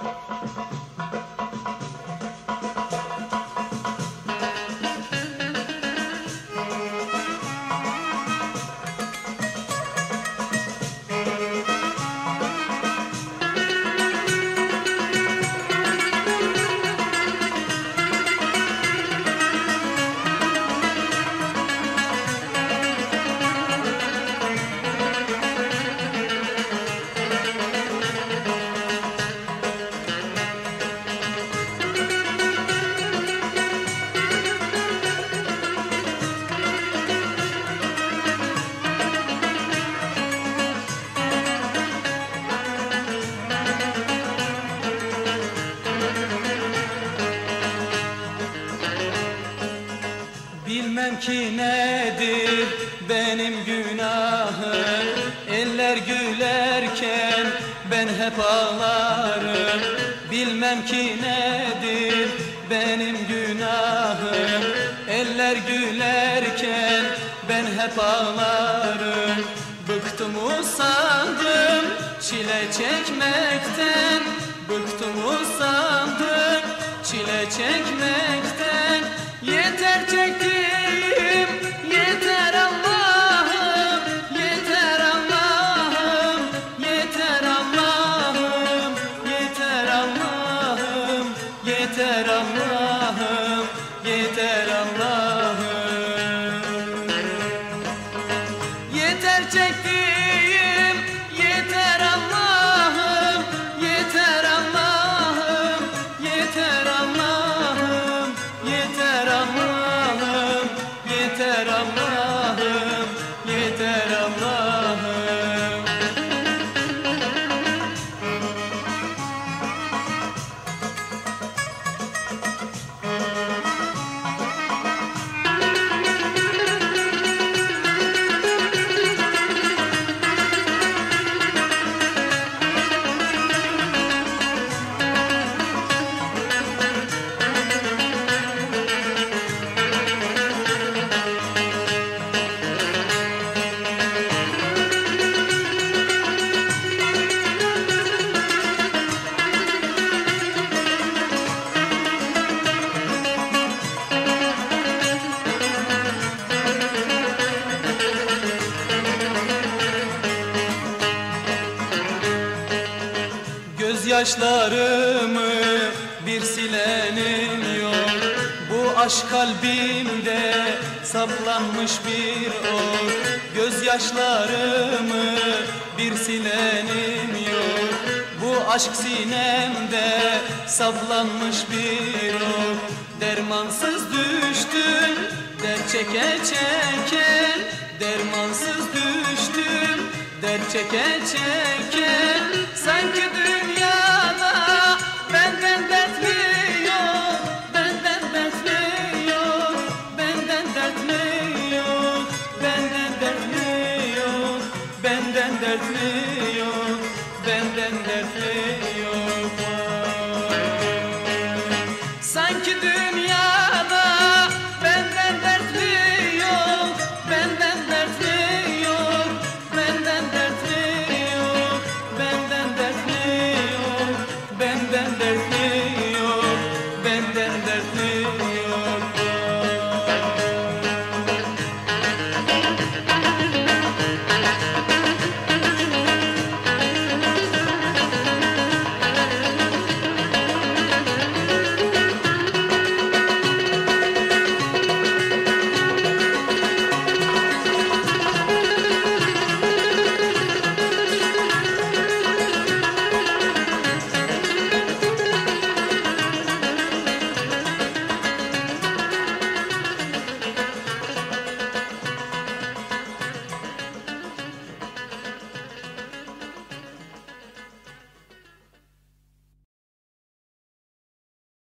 Música Bilmem ki nedir benim günahım. Eller gülerken ben hep ağlarım. Bilmem ki nedir benim günahım. Eller gülerken ben hep ağlarım. Bıktım usandım çile çekmekten. Bıktım usandım yeter Allah'ım Yeter Allah'ım. Yeter çektiğim yeter Allah'ım Yeter Allah'ım Yeter Allah'ım Yeter Allah'ım Yeter Allah'ım Gözyaşlarımı bir silenim yok. Bu aşk kalbimde saplanmış bir ok Gözyaşlarımı bir silenim yok. Bu aşk sinemde saplanmış bir ok Dermansız düştüm dert çeke çeke. Dermansız düştüm dert çeke çeke dertli yok Benden dertli yok. Sanki dün